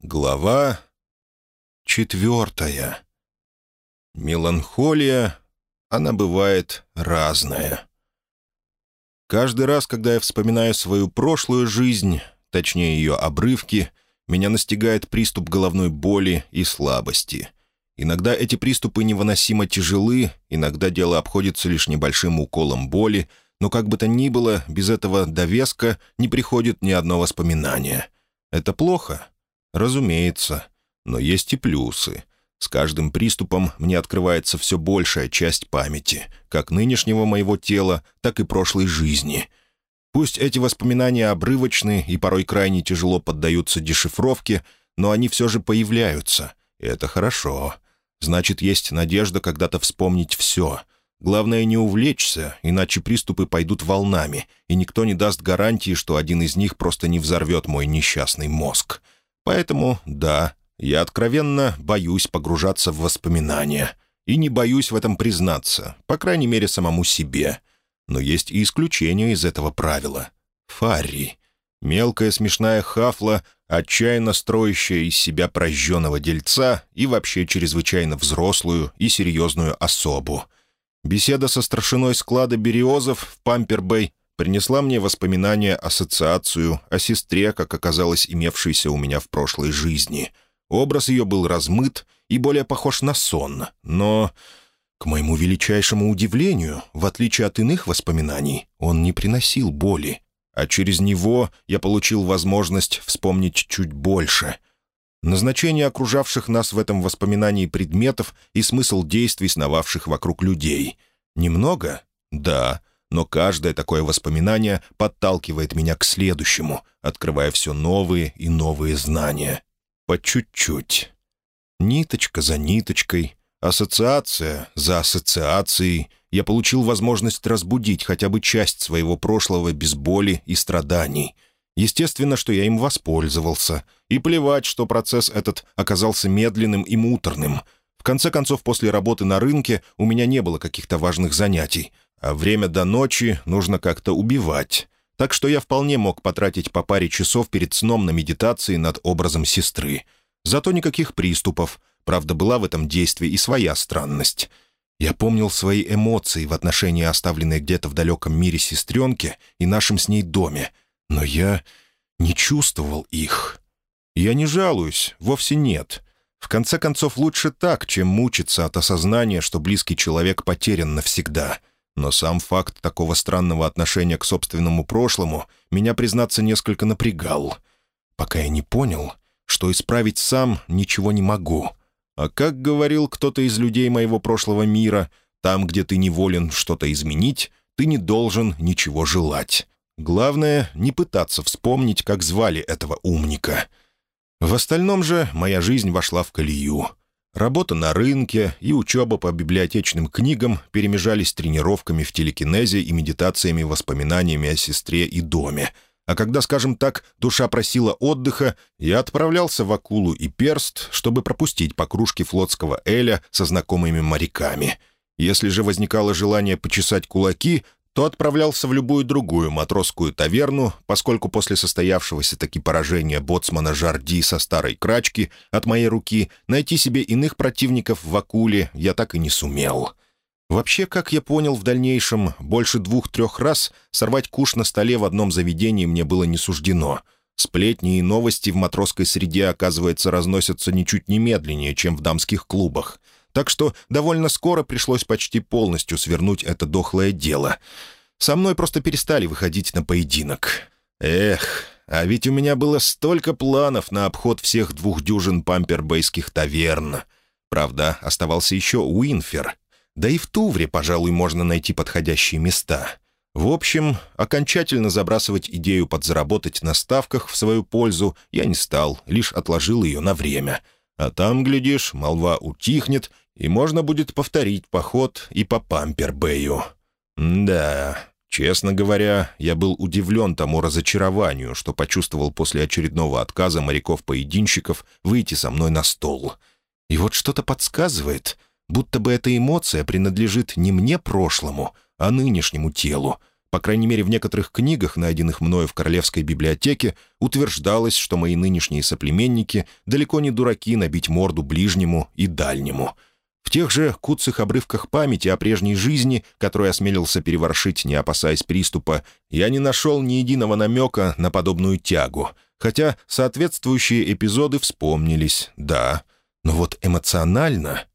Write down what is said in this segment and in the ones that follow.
Глава четвертая. Меланхолия, она бывает разная. Каждый раз, когда я вспоминаю свою прошлую жизнь, точнее ее обрывки, меня настигает приступ головной боли и слабости. Иногда эти приступы невыносимо тяжелы, иногда дело обходится лишь небольшим уколом боли, но как бы то ни было, без этого довеска не приходит ни одно воспоминание. Это плохо? Разумеется. Но есть и плюсы. С каждым приступом мне открывается все большая часть памяти, как нынешнего моего тела, так и прошлой жизни. Пусть эти воспоминания обрывочны и порой крайне тяжело поддаются дешифровке, но они все же появляются, и это хорошо. Значит, есть надежда когда-то вспомнить все. Главное не увлечься, иначе приступы пойдут волнами, и никто не даст гарантии, что один из них просто не взорвет мой несчастный мозг. Поэтому, да, я откровенно боюсь погружаться в воспоминания. И не боюсь в этом признаться, по крайней мере, самому себе. Но есть и исключения из этого правила. Фарри. Мелкая смешная хафла, отчаянно строящая из себя прожженного дельца и вообще чрезвычайно взрослую и серьезную особу. Беседа со старшиной склада бериозов в Пампербэй принесла мне воспоминания, ассоциацию о сестре, как оказалось, имевшейся у меня в прошлой жизни. Образ ее был размыт и более похож на сон, но, к моему величайшему удивлению, в отличие от иных воспоминаний, он не приносил боли, а через него я получил возможность вспомнить чуть больше. Назначение окружавших нас в этом воспоминании предметов и смысл действий, сновавших вокруг людей. Немного? Да но каждое такое воспоминание подталкивает меня к следующему, открывая все новые и новые знания. По чуть-чуть. Ниточка за ниточкой, ассоциация за ассоциацией я получил возможность разбудить хотя бы часть своего прошлого без боли и страданий. Естественно, что я им воспользовался. И плевать, что процесс этот оказался медленным и муторным. Конце концов, после работы на рынке у меня не было каких-то важных занятий — а время до ночи нужно как-то убивать. Так что я вполне мог потратить по паре часов перед сном на медитации над образом сестры. Зато никаких приступов. Правда, была в этом действии и своя странность. Я помнил свои эмоции в отношении оставленной где-то в далеком мире сестренки и нашем с ней доме, но я не чувствовал их. Я не жалуюсь, вовсе нет. В конце концов, лучше так, чем мучиться от осознания, что близкий человек потерян навсегда — но сам факт такого странного отношения к собственному прошлому меня, признаться, несколько напрягал. Пока я не понял, что исправить сам ничего не могу. А как говорил кто-то из людей моего прошлого мира, там, где ты не волен что-то изменить, ты не должен ничего желать. Главное — не пытаться вспомнить, как звали этого умника. В остальном же моя жизнь вошла в колею. Работа на рынке и учеба по библиотечным книгам перемежались тренировками в телекинезе и медитациями воспоминаниями о сестре и доме. А когда, скажем так, душа просила отдыха, я отправлялся в Акулу и Перст, чтобы пропустить по кружке флотского эля со знакомыми моряками. Если же возникало желание почесать кулаки, то отправлялся в любую другую матросскую таверну, поскольку после состоявшегося таки поражения боцмана Жарди со старой крачки от моей руки найти себе иных противников в Акуле я так и не сумел. Вообще, как я понял в дальнейшем, больше двух-трех раз сорвать куш на столе в одном заведении мне было не суждено. Сплетни и новости в матросской среде, оказывается, разносятся ничуть не медленнее, чем в дамских клубах — так что довольно скоро пришлось почти полностью свернуть это дохлое дело. Со мной просто перестали выходить на поединок. Эх, а ведь у меня было столько планов на обход всех двух дюжин пампербейских таверн. Правда, оставался еще Уинфер. Да и в Тувре, пожалуй, можно найти подходящие места. В общем, окончательно забрасывать идею подзаработать на ставках в свою пользу я не стал, лишь отложил ее на время — а там, глядишь, молва утихнет, и можно будет повторить поход и по Пампербэю. Да, честно говоря, я был удивлен тому разочарованию, что почувствовал после очередного отказа моряков-поединщиков выйти со мной на стол. И вот что-то подсказывает, будто бы эта эмоция принадлежит не мне прошлому, а нынешнему телу, По крайней мере, в некоторых книгах, найденных мною в Королевской библиотеке, утверждалось, что мои нынешние соплеменники далеко не дураки набить морду ближнему и дальнему. В тех же куцых обрывках памяти о прежней жизни, которую осмелился переворшить, не опасаясь приступа, я не нашел ни единого намека на подобную тягу, хотя соответствующие эпизоды вспомнились, да. Но вот эмоционально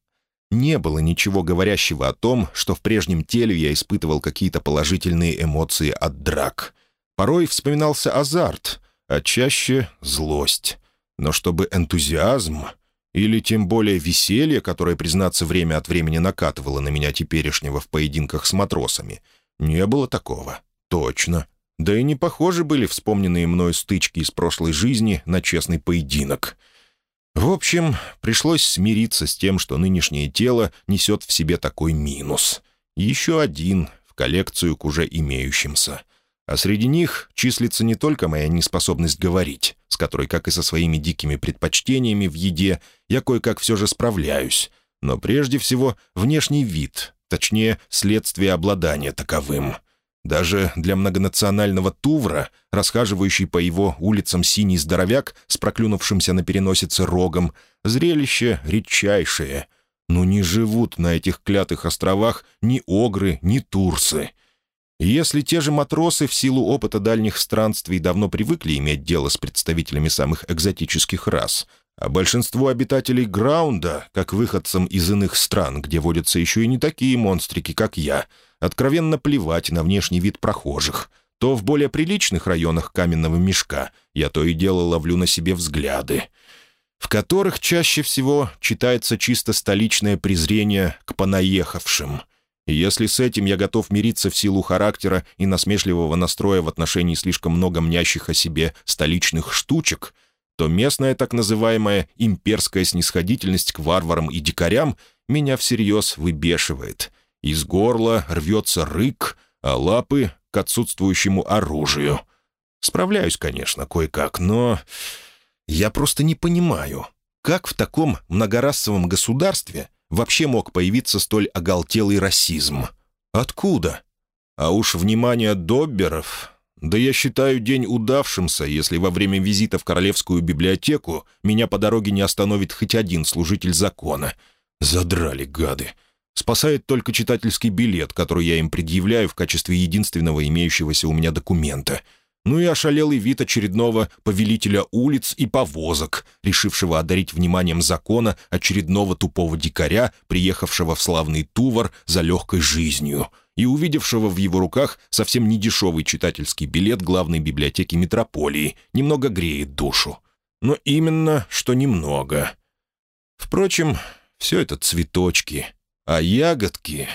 не было ничего говорящего о том, что в прежнем теле я испытывал какие-то положительные эмоции от драк. Порой вспоминался азарт, а чаще — злость. Но чтобы энтузиазм или тем более веселье, которое, признаться, время от времени накатывало на меня теперешнего в поединках с матросами, не было такого. Точно. Да и не похожи были вспомненные мной стычки из прошлой жизни на честный поединок — в общем, пришлось смириться с тем, что нынешнее тело несет в себе такой минус. Еще один в коллекцию к уже имеющимся. А среди них числится не только моя неспособность говорить, с которой, как и со своими дикими предпочтениями в еде, я кое-как все же справляюсь, но прежде всего внешний вид, точнее, следствие обладания таковым — даже для многонационального Тувра, расхаживающий по его улицам синий здоровяк с проклюнувшимся на переносице рогом, зрелище редчайшее. Но не живут на этих клятых островах ни огры, ни турсы. Если те же матросы в силу опыта дальних странствий давно привыкли иметь дело с представителями самых экзотических рас, а большинство обитателей Граунда, как выходцам из иных стран, где водятся еще и не такие монстрики, как я — откровенно плевать на внешний вид прохожих, то в более приличных районах каменного мешка я то и дело ловлю на себе взгляды, в которых чаще всего читается чисто столичное презрение к понаехавшим. И если с этим я готов мириться в силу характера и насмешливого настроя в отношении слишком много мнящих о себе столичных штучек, то местная так называемая имперская снисходительность к варварам и дикарям меня всерьез выбешивает — из горла рвется рык, а лапы — к отсутствующему оружию. Справляюсь, конечно, кое-как, но... Я просто не понимаю, как в таком многорасовом государстве вообще мог появиться столь оголтелый расизм? Откуда? А уж внимание добберов... Да я считаю день удавшимся, если во время визита в Королевскую библиотеку меня по дороге не остановит хоть один служитель закона. Задрали гады. Спасает только читательский билет, который я им предъявляю в качестве единственного имеющегося у меня документа. Ну и ошалелый вид очередного повелителя улиц и повозок, решившего одарить вниманием закона очередного тупого дикаря, приехавшего в славный Тувар за легкой жизнью, и увидевшего в его руках совсем недешевый читательский билет главной библиотеки метрополии, немного греет душу. Но именно, что немного. Впрочем, все это цветочки — а ягодки...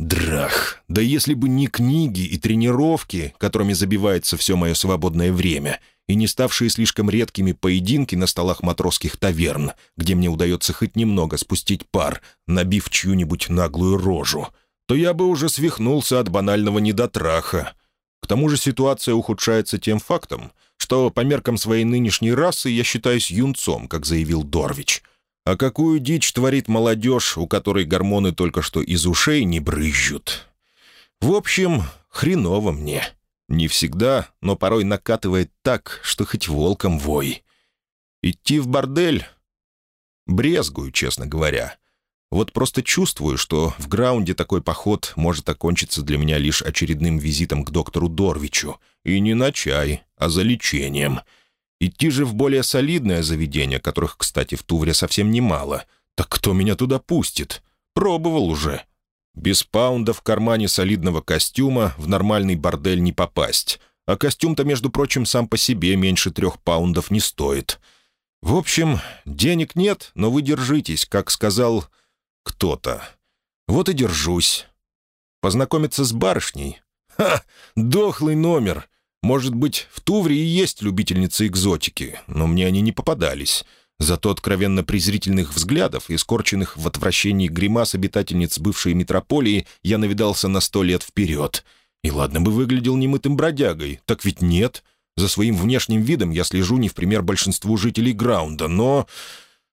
Драх, да если бы не книги и тренировки, которыми забивается все мое свободное время, и не ставшие слишком редкими поединки на столах матросских таверн, где мне удается хоть немного спустить пар, набив чью-нибудь наглую рожу, то я бы уже свихнулся от банального недотраха. К тому же ситуация ухудшается тем фактом, что по меркам своей нынешней расы я считаюсь юнцом, как заявил Дорвич — а какую дичь творит молодежь, у которой гормоны только что из ушей не брызжут? В общем, хреново мне. Не всегда, но порой накатывает так, что хоть волком вой. Идти в бордель? Брезгую, честно говоря. Вот просто чувствую, что в граунде такой поход может окончиться для меня лишь очередным визитом к доктору Дорвичу. И не на чай, а за лечением — Идти же в более солидное заведение, которых, кстати, в Тувре совсем немало. Так кто меня туда пустит? Пробовал уже. Без паунда в кармане солидного костюма в нормальный бордель не попасть. А костюм-то, между прочим, сам по себе меньше трех паундов не стоит. В общем, денег нет, но вы держитесь, как сказал кто-то. Вот и держусь. Познакомиться с барышней? Ха! Дохлый номер! Может быть, в Тувре и есть любительницы экзотики, но мне они не попадались. Зато откровенно презрительных взглядов и скорченных в отвращении гримас обитательниц бывшей метрополии я навидался на сто лет вперед. И ладно бы выглядел немытым бродягой, так ведь нет. За своим внешним видом я слежу не в пример большинству жителей Граунда, но...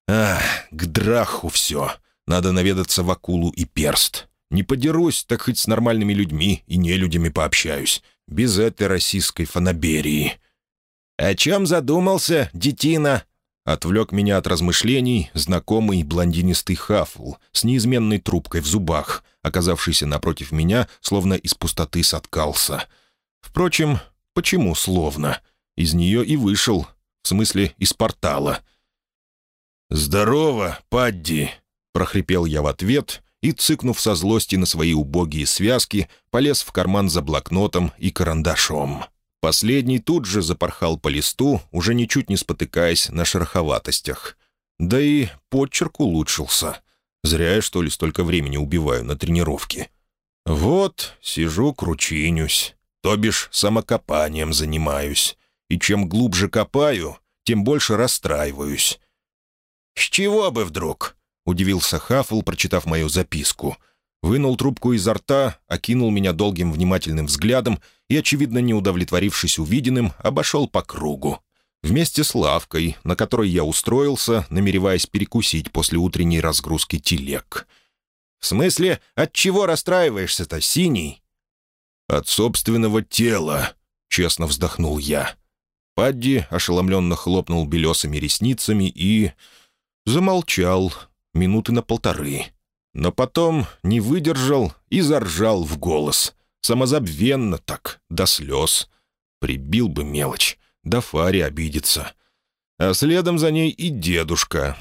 Ах, к драху все. Надо наведаться в акулу и перст. Не подерусь, так хоть с нормальными людьми и нелюдями пообщаюсь. Без этой российской фанаберии». «О чем задумался, детина?» Отвлек меня от размышлений знакомый блондинистый хафл с неизменной трубкой в зубах, оказавшийся напротив меня, словно из пустоты соткался. Впрочем, почему словно? Из нее и вышел, в смысле, из портала. «Здорово, Падди!» — прохрипел я в ответ и, цыкнув со злости на свои убогие связки, полез в карман за блокнотом и карандашом. Последний тут же запорхал по листу, уже ничуть не спотыкаясь на шероховатостях. Да и подчерк улучшился. Зря я, что ли, столько времени убиваю на тренировке. Вот, сижу, кручинюсь, то бишь самокопанием занимаюсь. И чем глубже копаю, тем больше расстраиваюсь. «С чего бы вдруг?» — удивился Хаффл, прочитав мою записку. Вынул трубку изо рта, окинул меня долгим внимательным взглядом и, очевидно не удовлетворившись увиденным, обошел по кругу. Вместе с лавкой, на которой я устроился, намереваясь перекусить после утренней разгрузки телег. «В смысле, от чего расстраиваешься-то, синий?» «От собственного тела», — честно вздохнул я. Падди ошеломленно хлопнул белесыми ресницами и... замолчал минуты на полторы. Но потом не выдержал и заржал в голос. Самозабвенно так, до слез. Прибил бы мелочь, да Фаре обидится. А следом за ней и дедушка.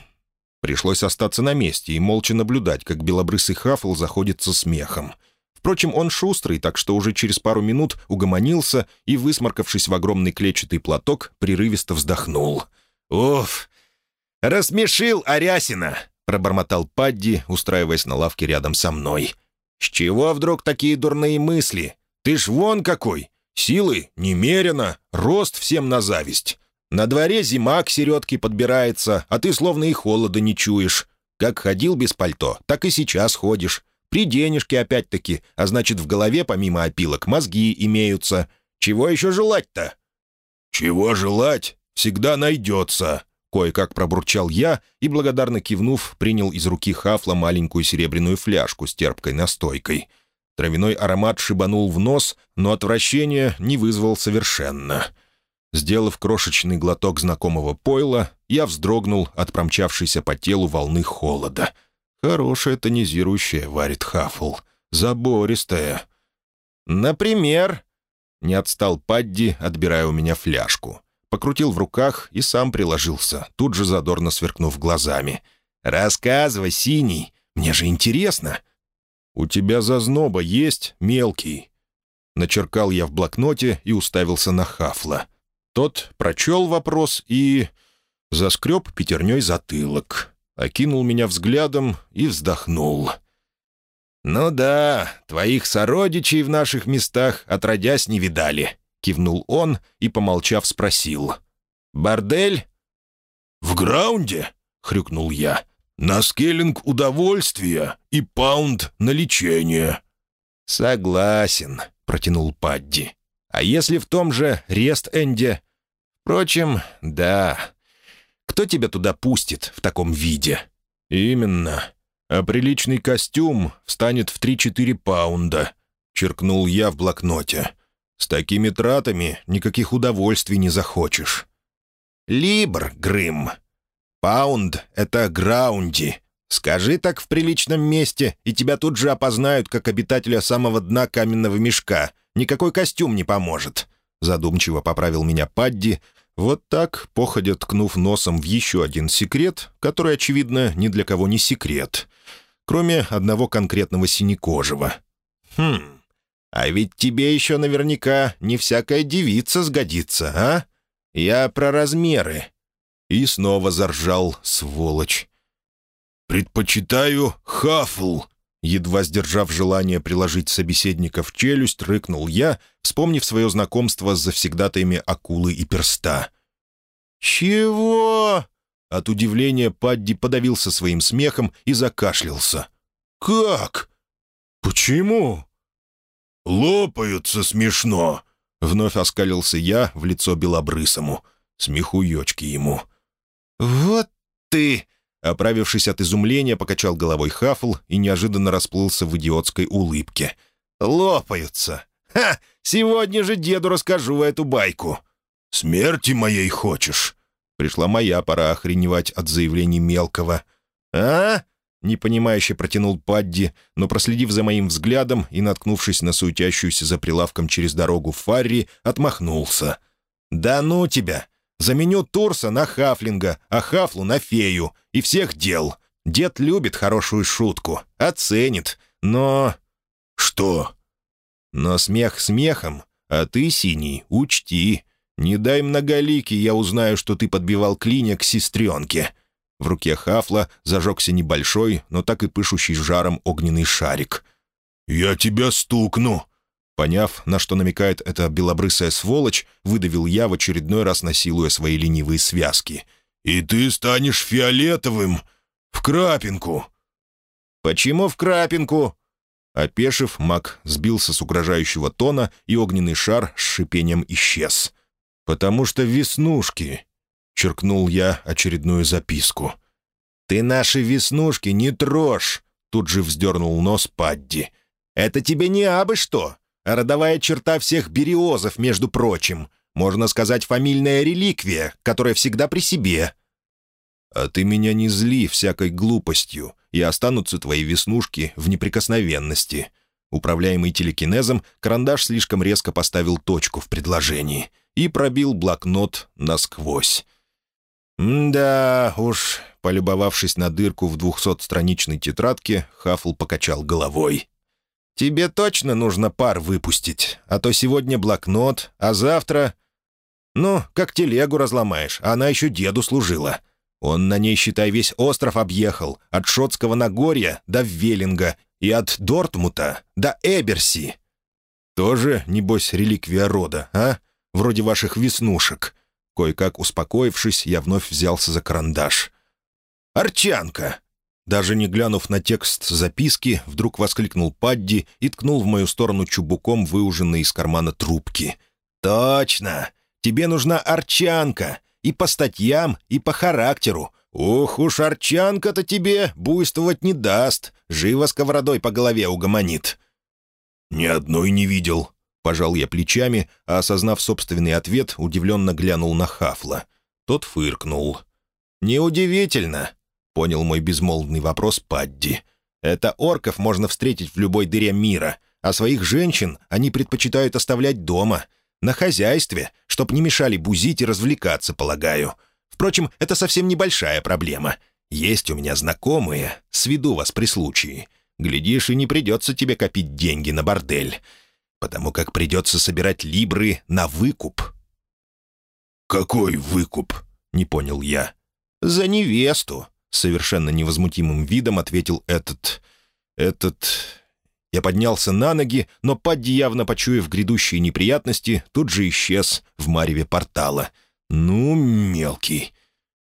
Пришлось остаться на месте и молча наблюдать, как белобрысый хафл заходит со смехом. Впрочем, он шустрый, так что уже через пару минут угомонился и, высморкавшись в огромный клетчатый платок, прерывисто вздохнул. «Уф! Рассмешил Арясина!» Пробормотал Падди, устраиваясь на лавке рядом со мной. «С чего вдруг такие дурные мысли? Ты ж вон какой! Силы немерено, рост всем на зависть. На дворе зима к середке подбирается, а ты словно и холода не чуешь. Как ходил без пальто, так и сейчас ходишь. При денежке опять-таки, а значит, в голове помимо опилок мозги имеются. Чего еще желать-то?» «Чего желать? Всегда найдется», Кое-как пробурчал я и, благодарно кивнув, принял из руки Хафла маленькую серебряную фляжку с терпкой настойкой. Травяной аромат шибанул в нос, но отвращения не вызвал совершенно. Сделав крошечный глоток знакомого пойла, я вздрогнул от промчавшейся по телу волны холода. Хорошая тонизирующая варит Хафл. Забористая. «Например?» — не отстал Падди, отбирая у меня фляжку покрутил в руках и сам приложился, тут же задорно сверкнув глазами. «Рассказывай, Синий, мне же интересно». «У тебя зазноба есть, мелкий?» Начеркал я в блокноте и уставился на Хафла. Тот прочел вопрос и... заскреб пятерней затылок, окинул меня взглядом и вздохнул. «Ну да, твоих сородичей в наших местах отродясь не видали. — кивнул он и, помолчав, спросил. «Бордель?» «В граунде?» — хрюкнул я. «На скеллинг удовольствия и паунд на лечение». «Согласен», — протянул Падди. «А если в том же Рест-Энде?» «Впрочем, да. Кто тебя туда пустит в таком виде?» «Именно. А приличный костюм встанет в три-четыре паунда», — черкнул я в блокноте. С такими тратами никаких удовольствий не захочешь. Либр, Грым. Паунд — это граунди. Скажи так в приличном месте, и тебя тут же опознают как обитателя самого дна каменного мешка. Никакой костюм не поможет. Задумчиво поправил меня Падди, вот так, походя ткнув носом в еще один секрет, который, очевидно, ни для кого не секрет, кроме одного конкретного синекожего. «Хм, а ведь тебе еще наверняка не всякая девица сгодится, а? Я про размеры». И снова заржал, сволочь. «Предпочитаю хафл», Едва сдержав желание приложить собеседника в челюсть, рыкнул я, вспомнив свое знакомство с завсегдатаями акулы и перста. «Чего?» От удивления Падди подавился своим смехом и закашлялся. «Как? Почему?» «Лопаются смешно!» — вновь оскалился я в лицо белобрысому. Смехуёчки ему. «Вот ты!» Оправившись от изумления, покачал головой Хафл и неожиданно расплылся в идиотской улыбке. «Лопаются! Ха! Сегодня же деду расскажу эту байку!» «Смерти моей хочешь?» Пришла моя пора охреневать от заявлений мелкого. «А?» — непонимающе протянул Падди, но, проследив за моим взглядом и наткнувшись на суетящуюся за прилавком через дорогу Фарри, отмахнулся. «Да ну тебя! Заменю Турса на Хафлинга, а Хафлу на фею. И всех дел. Дед любит хорошую шутку, оценит, но...» «Что?» «Но смех смехом, а ты, Синий, учти. Не дай многоликий, я узнаю, что ты подбивал клинья к сестренке». В руке Хафла зажегся небольшой, но так и пышущий жаром огненный шарик. «Я тебя стукну!» Поняв, на что намекает эта белобрысая сволочь, выдавил я в очередной раз, насилуя свои ленивые связки. «И ты станешь фиолетовым! В крапинку!» «Почему в крапинку?» Опешив, маг сбился с угрожающего тона, и огненный шар с шипением исчез. «Потому что веснушки!» — черкнул я очередную записку. «Ты наши веснушки не трожь!» — тут же вздернул нос Падди. «Это тебе не абы что! Родовая черта всех бериозов, между прочим. Можно сказать, фамильная реликвия, которая всегда при себе». «А ты меня не зли всякой глупостью, и останутся твои веснушки в неприкосновенности». Управляемый телекинезом, карандаш слишком резко поставил точку в предложении и пробил блокнот насквозь. «Да уж», — полюбовавшись на дырку в двухсотстраничной тетрадке, Хафл покачал головой. «Тебе точно нужно пар выпустить, а то сегодня блокнот, а завтра...» «Ну, как телегу разломаешь, а она еще деду служила. Он на ней, считай, весь остров объехал, от Шотского Нагорья до Веллинга и от Дортмута до Эберси. Тоже, небось, реликвия рода, а? Вроде ваших веснушек». Кое-как успокоившись, я вновь взялся за карандаш. «Арчанка!» Даже не глянув на текст записки, вдруг воскликнул Падди и ткнул в мою сторону чубуком, выуженной из кармана трубки. «Точно! Тебе нужна арчанка! И по статьям, и по характеру. Ох уж арчанка-то тебе буйствовать не даст, живо сковородой по голове угомонит». «Ни одной не видел», — пожал я плечами, а, осознав собственный ответ, удивленно глянул на Хафла. Тот фыркнул. «Неудивительно. — понял мой безмолвный вопрос Падди. «Это орков можно встретить в любой дыре мира, а своих женщин они предпочитают оставлять дома, на хозяйстве, чтоб не мешали бузить и развлекаться, полагаю. Впрочем, это совсем небольшая проблема. Есть у меня знакомые, сведу вас при случае. Глядишь, и не придется тебе копить деньги на бордель, потому как придется собирать либры на выкуп». «Какой выкуп?» — не понял я. «За невесту», совершенно невозмутимым видом ответил этот... этот... Я поднялся на ноги, но Падди, явно почуяв грядущие неприятности, тут же исчез в мареве портала. «Ну, мелкий».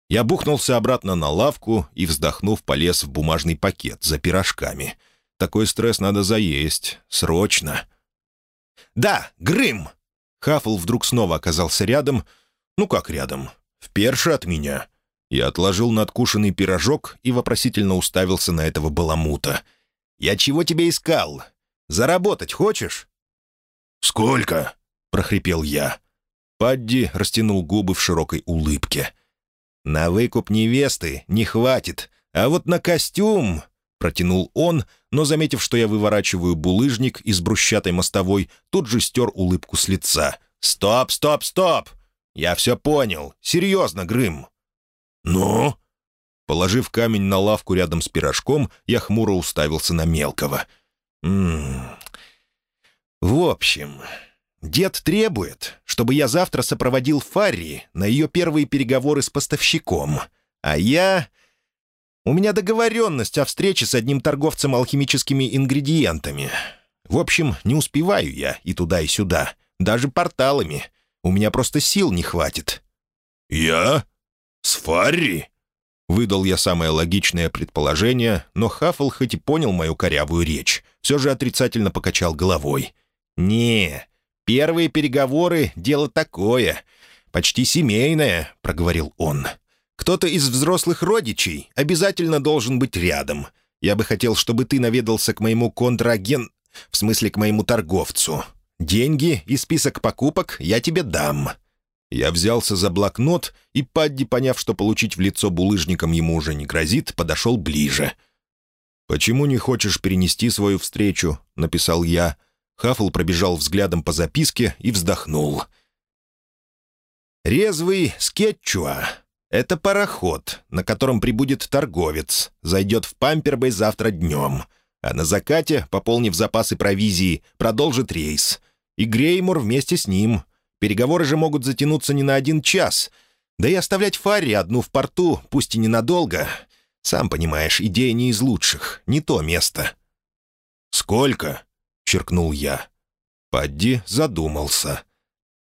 Я бухнулся обратно на лавку и, вздохнув, полез в бумажный пакет за пирожками. Такой стресс надо заесть. Срочно. «Да, Грым!» Хафл вдруг снова оказался рядом. Ну как рядом? Вперше от меня. Я отложил надкушенный пирожок и вопросительно уставился на этого баламута. «Я чего тебе искал? Заработать хочешь?» «Сколько?» — прохрипел я. Падди растянул губы в широкой улыбке. «На выкуп невесты не хватит, а вот на костюм...» — протянул он, но, заметив, что я выворачиваю булыжник из брусчатой мостовой, тут же стер улыбку с лица. «Стоп, стоп, стоп! Я все понял. Серьезно, Грым. «Ну?» Положив камень на лавку рядом с пирожком, я хмуро уставился на мелкого. «М В общем, дед требует, чтобы я завтра сопроводил Фарри на ее первые переговоры с поставщиком. А я... У меня договоренность о встрече с одним торговцем алхимическими ингредиентами. В общем, не успеваю я и туда, и сюда. Даже порталами. У меня просто сил не хватит». «Я?» «С Фарри?» Выдал я самое логичное предположение, но Хаффл хоть и понял мою корявую речь, все же отрицательно покачал головой. «Не, первые переговоры — дело такое, почти семейное», — проговорил он. Кто-то из взрослых родичей обязательно должен быть рядом. Я бы хотел, чтобы ты наведался к моему контраген... В смысле, к моему торговцу. Деньги и список покупок я тебе дам». Я взялся за блокнот, и Падди, поняв, что получить в лицо булыжником ему уже не грозит, подошел ближе. «Почему не хочешь перенести свою встречу?» — написал я. Хаффл пробежал взглядом по записке и вздохнул. «Резвый скетчуа. Это пароход, на котором прибудет торговец. Зайдет в Пампербэй завтра днем. А на закате, пополнив запасы провизии, продолжит рейс. И Греймор вместе с ним. Переговоры же могут затянуться не на один час. Да и оставлять Фарри одну в порту, пусть и ненадолго. Сам понимаешь, идея не из лучших, не то место». «Сколько?» — черкнул я. Падди задумался.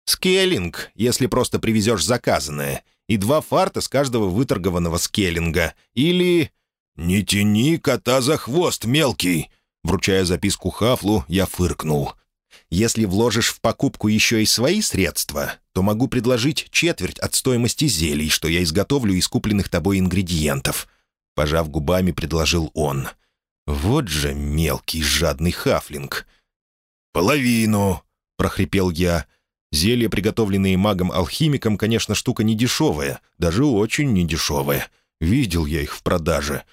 «Скеллинг, если просто привезешь заказанное, и два фарта с каждого выторгованного скеллинга. Или...» «Не тяни кота за хвост, мелкий!» Вручая записку Хафлу, я фыркнул. «Если вложишь в покупку еще и свои средства, то могу предложить четверть от стоимости зелий, что я изготовлю из купленных тобой ингредиентов». Пожав губами, предложил он. «Вот же мелкий жадный хафлинг!» «Половину!» — прохрипел я. Зелья, приготовленные магом-алхимиком, конечно, штука недешевая, даже очень недешевая. Видел я их в продаже.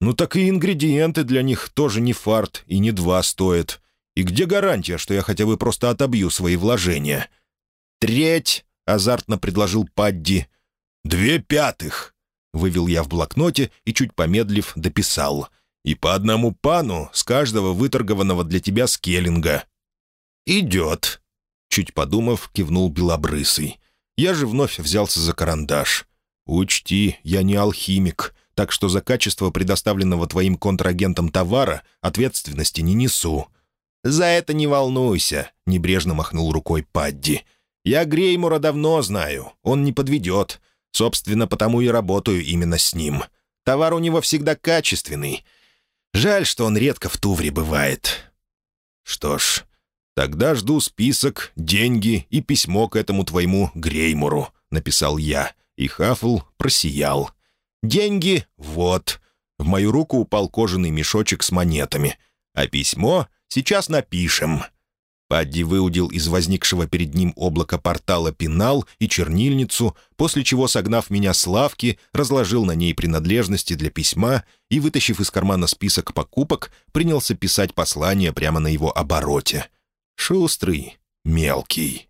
Ну так и ингредиенты для них тоже не фарт и не два стоят. И где гарантия, что я хотя бы просто отобью свои вложения? «Треть!» — азартно предложил Падди. «Две пятых!» — вывел я в блокноте и, чуть помедлив, дописал. «И по одному пану с каждого выторгованного для тебя скеллинга». «Идет!» — чуть подумав, кивнул Белобрысый. Я же вновь взялся за карандаш. «Учти, я не алхимик так что за качество предоставленного твоим контрагентом товара ответственности не несу». «За это не волнуйся», — небрежно махнул рукой Падди. «Я Греймура давно знаю, он не подведет. Собственно, потому и работаю именно с ним. Товар у него всегда качественный. Жаль, что он редко в Тувре бывает». «Что ж, тогда жду список, деньги и письмо к этому твоему Греймуру», — написал я, и Хафл просиял. Деньги — вот. В мою руку упал кожаный мешочек с монетами. А письмо сейчас напишем». Падди выудил из возникшего перед ним облака портала пенал и чернильницу, после чего, согнав меня с лавки, разложил на ней принадлежности для письма и, вытащив из кармана список покупок, принялся писать послание прямо на его обороте. «Шустрый, мелкий».